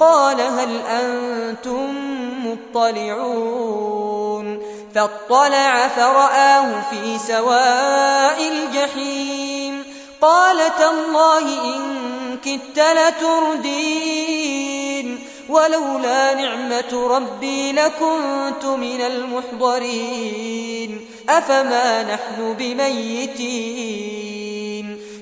قال هل أنتم مطلعون فاطلع فرآه في سواء الجحيم قال تالله إن كدت لتردين ولولا نعمة ربي لكنت من المحضرين أفما نحن بميتين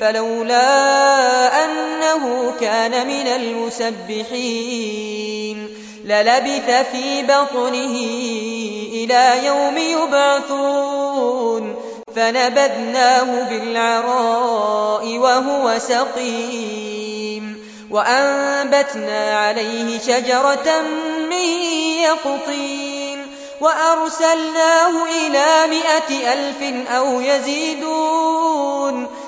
فلولا أنه كان من المسبحين للبث في بطنه إلى يوم يبعثون فنبذناه بالعراء وهو سقيم وأنبتنا عليه شجرة من يقطين وأرسلناه إلى مائة ألف أو يزيدون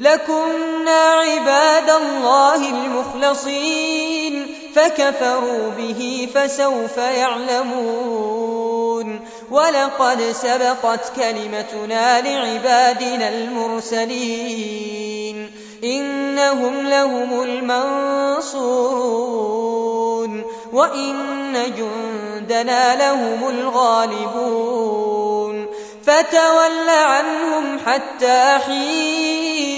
لكنا عباد الله المخلصين فكفروا به فسوف يعلمون. ولقد سبقت كلمتنا لعبادنا المرسلين إنهم لهم المنصورون. وإن جندنا لهم الغالبون فتول عنهم حتى حين